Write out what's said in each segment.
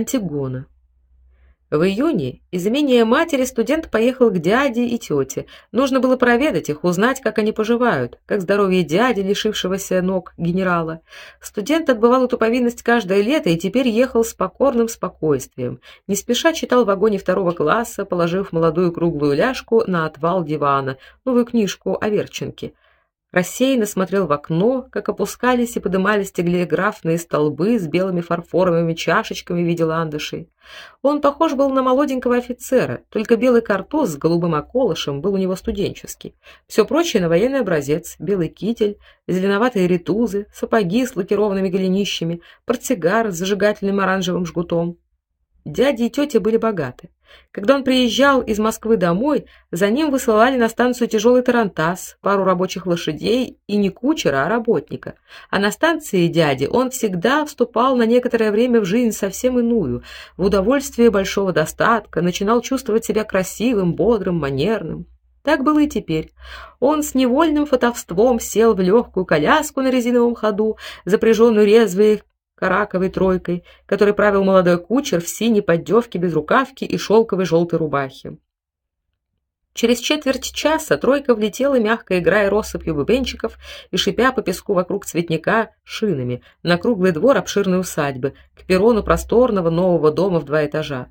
Антигона. В июне из имения матери студент поехал к дяде и тете. Нужно было проведать их, узнать, как они поживают, как здоровье дяди, лишившегося ног генерала. Студент отбывал эту повинность каждое лето и теперь ехал с покорным спокойствием. Не спеша читал в вагоне второго класса, положив молодую круглую ляжку на отвал дивана, новую книжку о Верченке рассеянно смотрел в окно, как опускались и поднимались телеграфные столбы с белыми фарфоровыми чашечками в виде ландышей. Он похож был на молоденького офицера, только белый картуз с голубым околышем был у него студенческий. Все прочее на военный образец: белый китель, зеленоватые ритузы, сапоги с лакированными голенищами, портсигар с зажигательным оранжевым жгутом. Дяди и тетя были богаты. Когда он приезжал из Москвы домой, за ним высылали на станцию тяжелый тарантас, пару рабочих лошадей и не кучера, а работника. А на станции дяди он всегда вступал на некоторое время в жизнь совсем иную, в удовольствие большого достатка, начинал чувствовать себя красивым, бодрым, манерным. Так было и теперь. Он с невольным фотовством сел в легкую коляску на резиновом ходу, запряженную резвой караковой тройкой, которой правил молодой кучер в синей поддевке без рукавки и шелковой желтой рубахе. Через четверть часа тройка влетела, мягко играя россыпью бубенчиков и шипя по песку вокруг цветника шинами, на круглый двор обширной усадьбы, к перрону просторного нового дома в два этажа.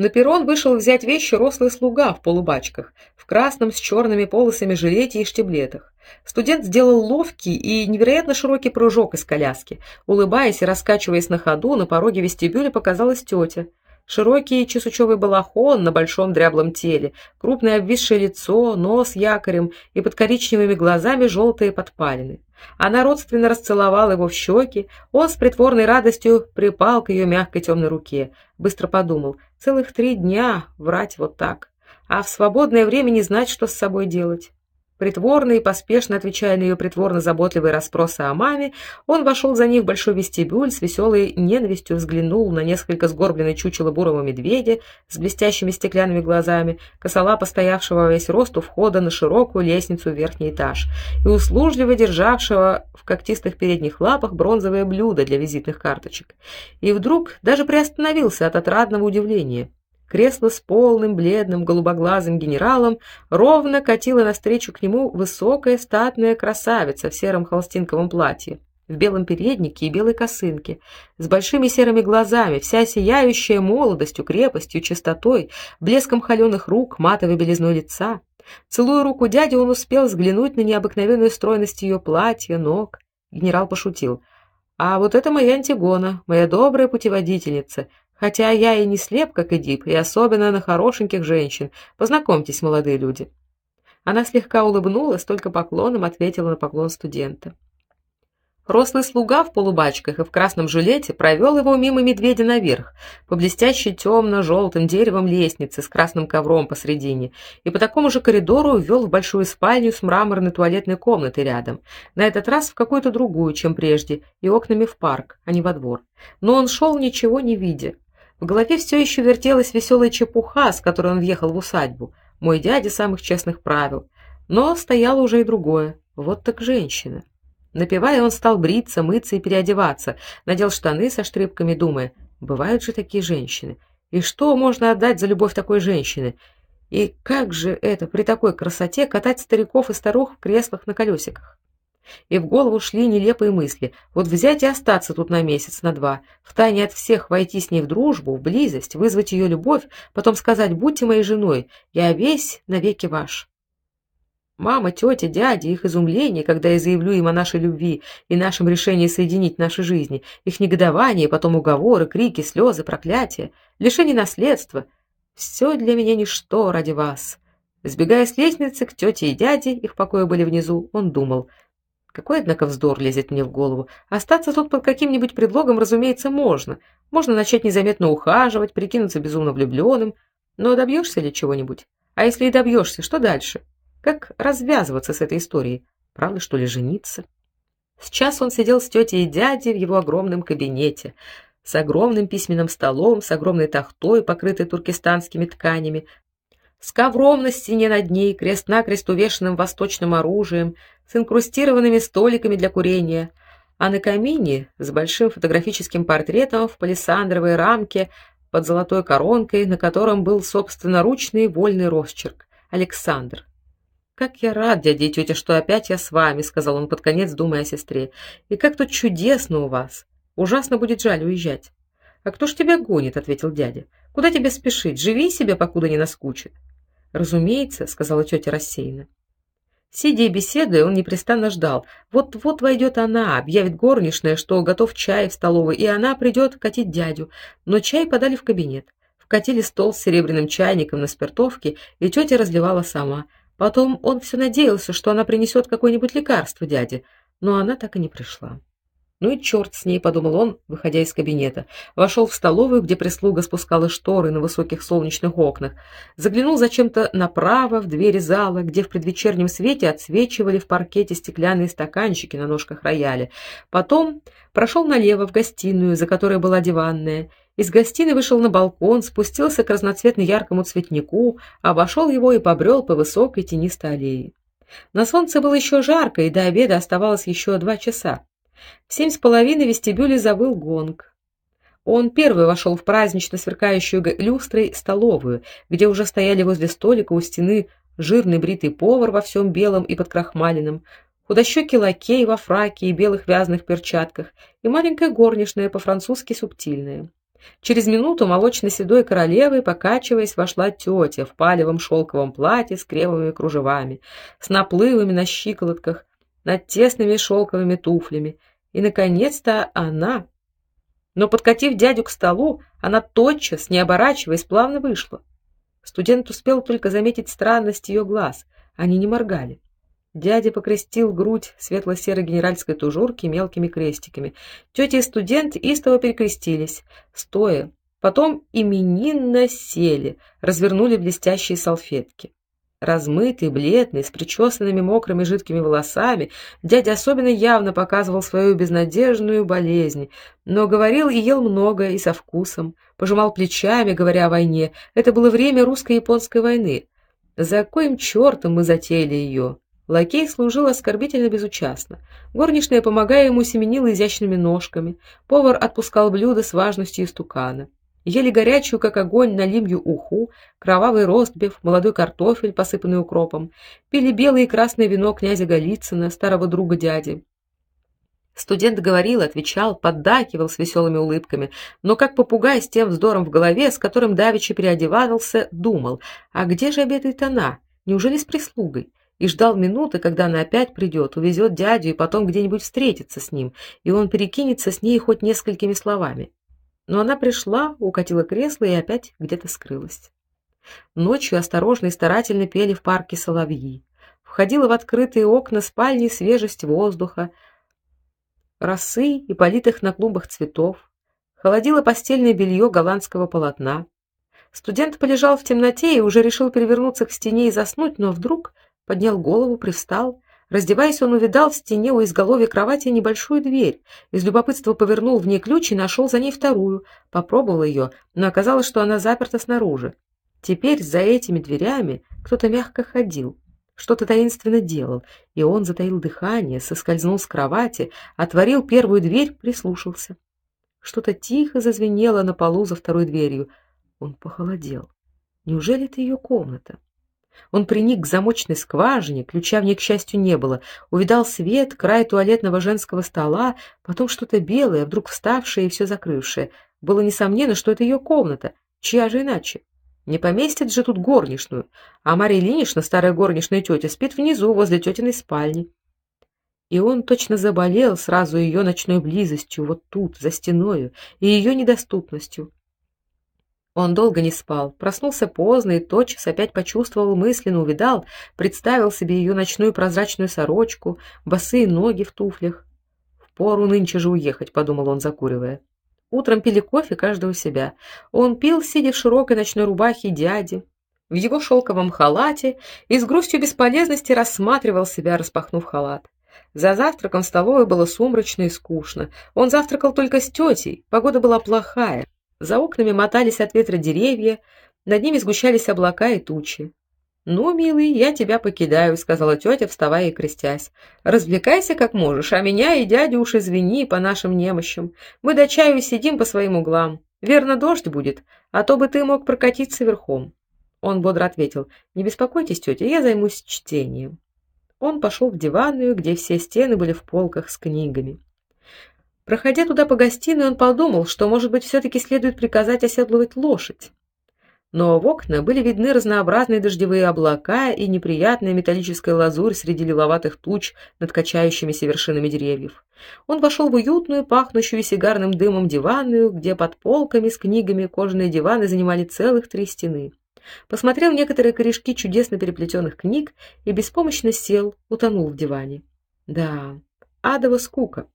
На перрон вышел взять вещи рослый слуга в полубачках, в красном с черными полосами жилете и штиблетах. Студент сделал ловкий и невероятно широкий прыжок из коляски. Улыбаясь и раскачиваясь на ходу, на пороге вестибюля показалась тетя. Широкий чесучевый балахон на большом дряблом теле, крупное обвисшее лицо, нос якорем и под коричневыми глазами желтые подпалины. Она родственно расцеловала его в щеки, он с притворной радостью припал к ее мягкой темной руке. Быстро подумал: целых три дня врать вот так, а в свободное время не знать, что с собой делать. Притворно и поспешно отвечая на ее притворно-заботливые расспросы о маме, он вошел за ней в большой вестибюль, с веселой ненавистью взглянул на несколько сгорбленное чучело бурого медведя с блестящими стеклянными глазами, косолапо стоявшего во весь рост у входа на широкую лестницу в верхний этаж и услужливо державшего в когтистых передних лапах бронзовое блюдо для визитных карточек. И вдруг даже приостановился от отрадного удивления. Кресло с полным, бледным, голубоглазым генералом ровно катила навстречу к нему высокая статная красавица в сером холстинковом платье, в белом переднике и белой косынке, с большими серыми глазами, вся сияющая молодостью, крепостью, чистотой, блеском холеных рук, матовой белизной лица. Целуя руку дяди, он успел взглянуть на необыкновенную стройность ее платья, ног. Генерал пошутил: "А вот это моя Антигона, моя добрая путеводительница, Хотя я и не слеп, как Эдип, и особенно на хорошеньких женщин. Познакомьтесь, молодые люди. Она слегка улыбнулась, только поклоном ответила на поклон студента. Рослый слуга в полубачках и в красном жилете провел его мимо медведя наверх, по блестящей темно желтым деревом лестнице с красным ковром посредине, и по такому же коридору ввел в большую спальню с мраморной туалетной комнатой рядом, на этот раз в какую-то другую, чем прежде, и окнами в парк, а не во двор. Но он шел ничего не видя. В голове все еще вертелась веселая чепуха, с которой он въехал в усадьбу. Мой дядя самых честных правил. Но стояло уже и другое. Вот так женщина. Напевая, он стал бриться, мыться и переодеваться, надел штаны со штрипками, думая: бывают же такие женщины. И что можно отдать за любовь такой женщины? И как же это при такой красоте катать стариков и старух в креслах на колесиках? И в голову шли нелепые мысли: вот взять и остаться тут на месяц, на два, втайне от всех войти с ней в дружбу, в близость, вызвать ее любовь, потом сказать: "Будьте моей женой, я весь навеки ваш". Мама, тетя, дядя, их изумление, когда я заявлю им о нашей любви и нашем решении соединить наши жизни, их негодование, потом уговоры, крики, слезы, проклятия, лишение наследства все для меня ничто ради вас. Сбегая с лестницы к тете и дяде, их покои были внизу, он думал: какой, однако, вздор лезет мне в голову. Остаться тут под каким-нибудь предлогом, разумеется, можно. Можно начать незаметно ухаживать, прикинуться безумно влюбленным. Но добьешься ли чего-нибудь? А если и добьешься, что дальше? Как развязываться с этой историей? Правда, что ли, жениться? Сейчас он сидел с тетей и дядей в его огромном кабинете, с огромным письменным столом, с огромной тахтой, покрытой туркестанскими тканями, с ковром на стене над ней, крест-накрест увешанным восточным оружием, с инкрустированными столиками для курения, а на камине с большим фотографическим портретом в палисандровой рамке под золотой коронкой, на котором был собственноручный вольный росчерк Александр. Как я рад, дядя и тетя, что опять я с вами, сказал он под конец, думая о сестре. И как тут чудесно у вас. Ужасно будет жаль уезжать. А кто ж тебя гонит, ответил дядя. Куда тебе спешить? Живи себе, покуда не наскучит. Разумеется, сказала тетя рассеянно. Сидя и беседуя, он непрестанно ждал. Вот-вот войдет она, объявит горничная, что готов чай в столовой, и она придет катить дядю. Но чай подали в кабинет. Вкатили стол с серебряным чайником на спиртовке, и тетя разливала сама. Потом он все надеялся, что она принесет какое-нибудь лекарство дяде, но она так и не пришла. Ну и черт с ней, подумал он, выходя из кабинета. Вошел в столовую, где прислуга спускала шторы на высоких солнечных окнах. Заглянул зачем-то направо в двери зала, где в предвечернем свете отсвечивали в паркете стеклянные стаканчики на ножках рояля. Потом прошел налево в гостиную, за которой была диванная. Из гостиной вышел на балкон, спустился к разноцветно-яркому цветнику, обошел его и побрел по высокой тенистой аллее. На солнце было еще жарко, и до обеда оставалось еще два часа. В семь с половиной вестибюле завыл гонг. Он первый вошел в празднично сверкающую люстрой столовую, где уже стояли возле столика у стены жирный бритый повар во всем белом и подкрахмаленном, худощёкий лакей во фраке и белых вязаных перчатках и маленькая горничная по-французски субтильная. Через минуту молочно-седой королевой, покачиваясь, вошла тетя в палевом шелковом платье с кремовыми кружевами, с наплывами на щиколотках, над тесными шелковыми туфлями и, наконец-то, она. Но, подкатив дядю к столу, она тотчас, не оборачиваясь, плавно вышла. Студент успел только заметить странность ее глаз. Они не моргали. Дядя покрестил грудь светло-серой генеральской тужурки мелкими крестиками. Тетя и студент истово перекрестились, стоя. Потом именинно сели, развернули блестящие салфетки. Размытый, бледный, с причесанными мокрыми жидкими волосами, дядя особенно явно показывал свою безнадежную болезнь, но говорил и ел много и со вкусом, пожимал плечами, говоря о войне. Это было время русско-японской войны. За коим чертом мы затеяли ее? Лакей служил оскорбительно безучастно. Горничная, помогая ему, семенила изящными ножками. Повар отпускал блюда с важностью истукана. Ели горячую, как огонь, налимью уху, кровавый ростбиф, молодой картофель, посыпанный укропом. Пили белое и красное вино князя Голицына, старого друга дяди. Студент говорил, отвечал, поддакивал с веселыми улыбками, но как попугай с тем вздором в голове, с которым давеча переодевался, думал: а где же обедает она? Неужели с прислугой? И ждал минуты, когда она опять придет, увезет дядю и потом где-нибудь встретится с ним, и он перекинется с ней хоть несколькими словами. Но она пришла, укатила кресло и опять где-то скрылась. Ночью осторожно и старательно пели в парке соловьи. Входила в открытые окна спальни свежесть воздуха, росы и политых на клумбах цветов. Холодило постельное белье голландского полотна. Студент полежал в темноте и уже решил перевернуться к стене и заснуть, но вдруг поднял голову, привстал, Раздеваясь, он увидал в стене у изголовья кровати небольшую дверь. Из любопытства повернул в ней ключ и нашел за ней вторую. Попробовал ее, но оказалось, что она заперта снаружи. Теперь за этими дверями кто-то мягко ходил, что-то таинственно делал, и он затаил дыхание, соскользнул с кровати, отворил первую дверь, прислушался. Что-то тихо зазвенело на полу за второй дверью. Он похолодел. Неужели это ее комната? Он приник к замочной скважине, ключа в ней, к счастью, не было. Увидал свет, край туалетного женского стола, потом что-то белое, вдруг вставшее и все закрывшее. Было несомненно, что это ее комната. Чья же иначе? Не поместит же тут горничную. А Мария Ильинична, старая горничная тетя, спит внизу, возле тетиной спальни. И он точно заболел сразу ее ночной близостью, вот тут, за стеною, и ее недоступностью. Он долго не спал, проснулся поздно и тотчас опять почувствовал мысленно, увидал, представил себе ее ночную прозрачную сорочку, босые ноги в туфлях. В пору нынче же уехать, подумал он, закуривая. Утром пили кофе каждый у себя. Он пил, сидя в широкой ночной рубахе дяди, в его шелковом халате и с грустью бесполезности рассматривал себя, распахнув халат. За завтраком в столовой было сумрачно и скучно. Он завтракал только с тетей, погода была плохая. За окнами мотались от ветра деревья, над ними сгущались облака и тучи. Ну, милый, я тебя покидаю, сказала тетя, вставая и крестясь. Развлекайся как можешь, а меня и дядю уж извини по нашим немощам. Мы до чаю сидим по своим углам. Верно, дождь будет, а то бы ты мог прокатиться верхом. Он бодро ответил: "Не беспокойтесь, тетя, я займусь чтением". Он пошел в диванную, где все стены были в полках с книгами. Проходя туда по гостиной, он подумал, что, может быть, все таки следует приказать оседлывать лошадь но в окна были видны разнообразные дождевые облака и неприятная металлическая лазурь среди лиловатых туч над качающимися вершинами деревьев. Он вошел в уютную, пахнущую сигарным дымом диванную, где под полками с книгами кожаные диваны занимали целых три стены. Посмотрел некоторые корешки чудесно переплетенных книг и беспомощно сел, утонул в диване. Да, адова скука.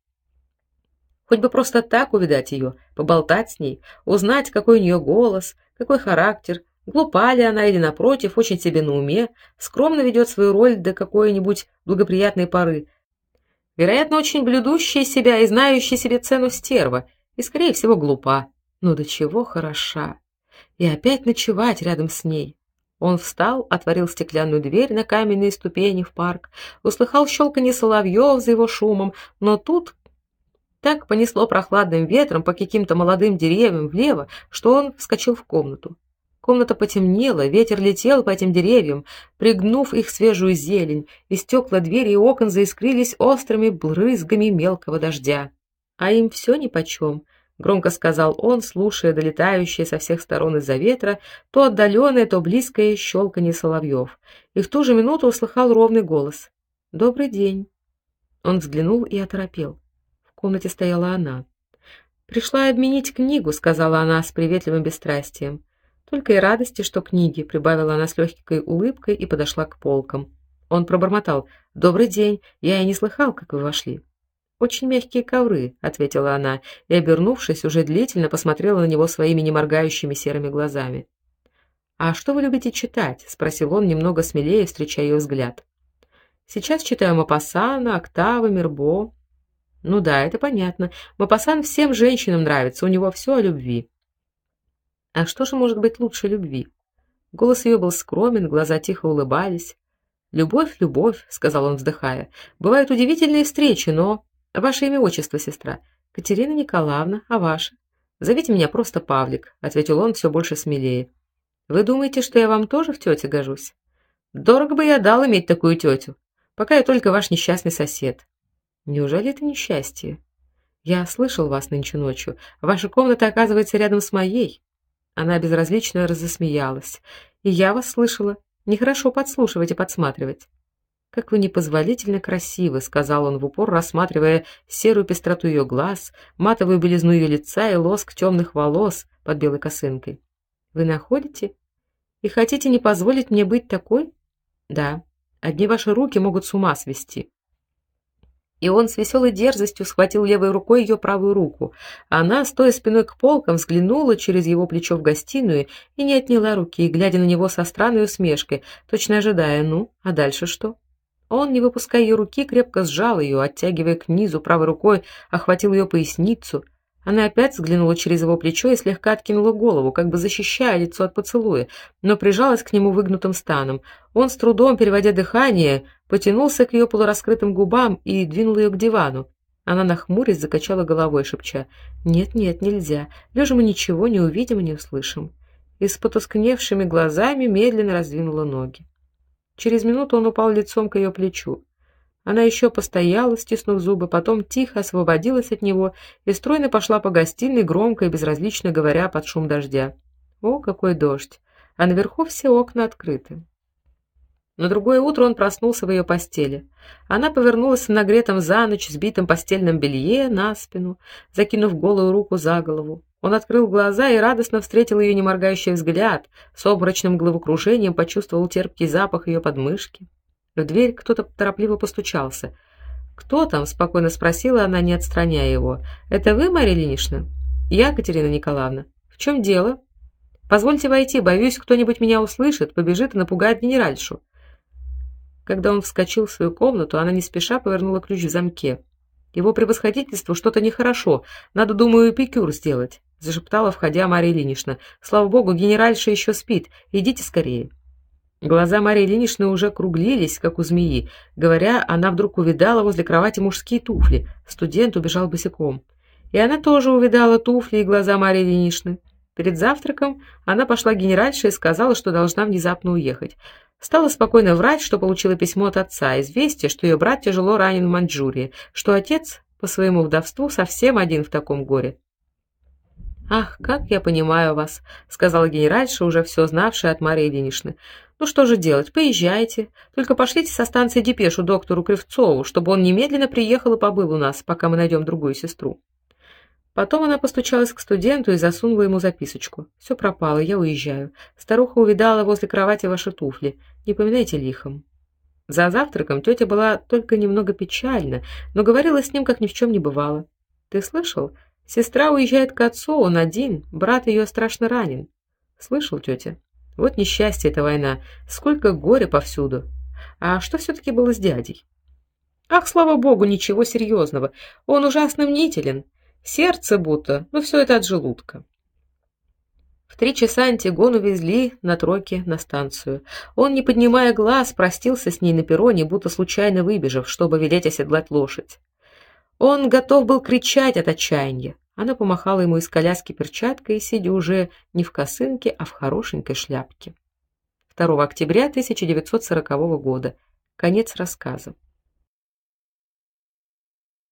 Хоть бы просто так увидать ее, поболтать с ней, узнать, какой у нее голос, какой характер, глупа ли она или напротив, очень себе на уме, скромно ведет свою роль до какой-нибудь благоприятной поры. Вероятно, очень блюдущая себя и знающая себе цену стерва, и скорее всего глупа. Но до чего хороша. И опять ночевать рядом с ней. Он встал, отворил стеклянную дверь на каменные ступени в парк, услыхал щелканье соловьев за его шумом, но тут так понесло прохладным ветром по каким-то молодым деревьям влево, что он вскочил в комнату. Комната потемнела, ветер летел по этим деревьям, пригнув их свежую зелень, и стекла двери и окон заискрились острыми брызгами мелкого дождя. А им все нипочем, громко сказал он, слушая долетающее со всех сторон из-за ветра то отдаленное, то близкое щелканье соловьев, и в ту же минуту услыхал ровный голос: "Добрый день". Он взглянул и оторопел комнате стояла она. Пришла обменить книгу, сказала она с приветливым бесстрастием. Только и радости, что книги, прибавила она с легкой улыбкой и подошла к полкам. Он пробормотал: "Добрый день. Я и не слыхал, как вы вошли". Очень мягкие ковры, ответила она и, обернувшись, уже длительно посмотрела на него своими неморгающими серыми глазами. А что вы любите читать? спросил он немного смелее, встречая ее взгляд. Сейчас читаю Мапассана, Октава, Мирбо. Ну да, это понятно. Мапасан всем женщинам нравится, у него все о любви. А что же может быть лучше любви? Голос ее был скромен, глаза тихо улыбались. Любовь, любовь, сказал он, вздыхая. Бывают удивительные встречи, но ваше имя, отчество, сестра. Катерина Николаевна, а ваше? Зовите меня просто Павлик, ответил он все больше смелее. Вы думаете, что я вам тоже в тете гожусь? Дорого бы я дал иметь такую тетю. Пока я только ваш несчастный сосед. Неужели это несчастье? Я слышал вас нынче ночью. Ваша комната оказывается рядом с моей. Она безразлично разосмеялась. И я вас слышала. Нехорошо подслушивать и подсматривать. Как вы непозволительно красивы, сказал он в упор, рассматривая серую пестроту ее глаз, матовую белизну ее лица и лоск темных волос под белой косынкой. Вы находите и хотите не позволить мне быть такой? Да. Одни ваши руки могут с ума свести и он с веселой дерзостью схватил левой рукой ее правую руку. Она, стоя спиной к полкам, взглянула через его плечо в гостиную и не отняла руки, глядя на него со странной усмешкой, точно ожидая: "Ну, а дальше что?" Он, не выпуская ее руки, крепко сжал ее, оттягивая к низу правой рукой, охватил ее поясницу. Она опять взглянула через его плечо и слегка откинула голову, как бы защищая лицо от поцелуя, но прижалась к нему выгнутым станом. Он с трудом, переводя дыхание, потянулся к ее полураскрытым губам и двинул ее к дивану. Она нахмурясь закачала головой, шепча: "Нет, нет, нельзя. Лежа мы ничего не увидим и не услышим". И с потускневшими глазами медленно раздвинула ноги. Через минуту он упал лицом к ее плечу. Она еще постояла, стиснув зубы, потом тихо освободилась от него и стройно пошла по гостиной, громко и безразлично говоря под шум дождя. О, какой дождь! А наверху все окна открыты. На другое утро он проснулся в ее постели. Она повернулась в нагретом за ночь сбитом постельном белье на спину, закинув голую руку за голову. Он открыл глаза и радостно встретил ее неморгающий взгляд, с обморочным головокружением почувствовал терпкий запах ее подмышки. В дверь кто-то торопливо постучался. "Кто там?" спокойно спросила она, не отстраняя его. "Это вы, Мария Ильинична?" "Я, Катерина Николаевна. В чем дело?" "Позвольте войти, боюсь, кто-нибудь меня услышит, побежит и напугает генеральшу." Когда он вскочил в свою комнату, она не спеша повернула ключ в замке. Его превосходительству что-то нехорошо. Надо, думаю, пикюр сделать, зашептала, входя Мария Ильинична. Слава богу, генеральша еще спит. Идите скорее. Глаза Марии Ильиничны уже круглились, как у змеи. Говоря, она вдруг увидала возле кровати мужские туфли. Студент убежал босиком. И она тоже увидала туфли и глаза Марии Ильиничны. Перед завтраком она пошла к генеральше и сказала, что должна внезапно уехать. Стала спокойно врать, что получила письмо от отца, известие, что ее брат тяжело ранен в Маньчжурии, что отец по своему вдовству совсем один в таком горе. Ах, как я понимаю вас, сказала генеральша, уже все знавшая от Марии Ильиничны. Ну что же делать? Поезжайте. Только пошлите со станции депешу доктору Кривцову, чтобы он немедленно приехал и побыл у нас, пока мы найдем другую сестру. Потом она постучалась к студенту и засунула ему записочку. Все пропало, я уезжаю. Старуха увидала возле кровати ваши туфли. Не поминайте лихом. За завтраком тетя была только немного печальна, но говорила с ним как ни в чем не бывало. Ты слышал? Сестра уезжает к отцу, он один, брат ее страшно ранен. Слышал, тетя? Вот несчастье эта война, сколько горя повсюду. А что все таки было с дядей? Ах, слава богу, ничего серьезного. Он ужасно мнителен. Сердце будто, но все это от желудка. В три часа Антигону везли на тройке на станцию. Он, не поднимая глаз, простился с ней на перроне, будто случайно выбежав, чтобы велеть оседлать лошадь. Он готов был кричать от отчаяния. Она помахала ему из коляски перчаткой, сидя уже не в косынке, а в хорошенькой шляпке. 2 октября 1940 года. Конец рассказа.